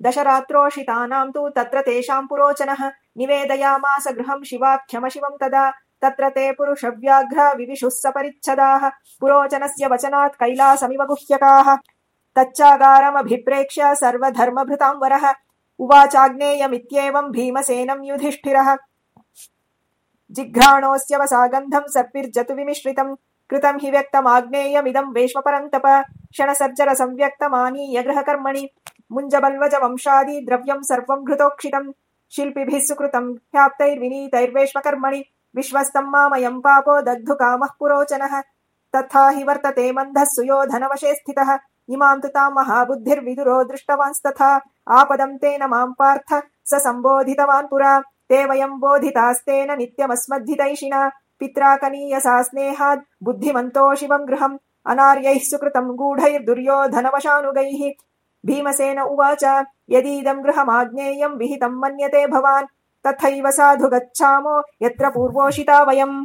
दशरात्रोषितानाम् तु तत्र तेषाम् पुरोचनः। निवेदयामास गृहम् शिवाख्यमशिवम् तदा। तत्र ते पुरुषव्याघ्र विविशुः सपरिच्छदाः। पुरोचनस्य वचनात् कैलासमिव गुह्यकाः। तच्चागारमभिप्रेक्ष्य सर्वधर्मभृताम् वरः। उवाचाग्नेयमित्येवम् भीमसेनम् युधिष्ठिरः। जिघ्राणोऽस्य वसागन्धम् सर्पिर्जतुविमिश्रितम् कृतम् हि व्यक्तमाग्नेयमिदम् वेश्म परन्तप क्षणसर्जरसंव्यक्तमानीय गृहकर्मणि मुञ्जबल्वजवंशादि द्रव्यम् सर्वम् घृतोक्षितम्। शिल्पिभिः सुकृतम्। ह्याप्तैर्विनीतैर्वेश्मकर्मणि। विश्वस्तम् मामयम् पापो दग्धु कामः पुरोचनः। तथा हि वर्तते मन्दः सुयोधनवशे स्थितः। इमाम् तु ताम् महाबुद्धिर्विदुरो दृष्टवांस्तथा। आपदम् तेन माम् पार्थ। स सम्बोधितवान् पुरा। ते वयम् बोधितास्तेन नित्यमस्मद्धितैषिणा। पित्रा कनीयसा स्नेहाद् बुद्धिमन्तो शिवम् गृहम्। अनार्यैः सुकृतम् गूढैर्दुर्योधनवशानुगैः भीमसेन उवाच यदीदम् गृहमाज्ञेयम् विहितम् मन्यते भवान् तथैव साधु गच्छामो यत्र पूर्वोषिता वयम्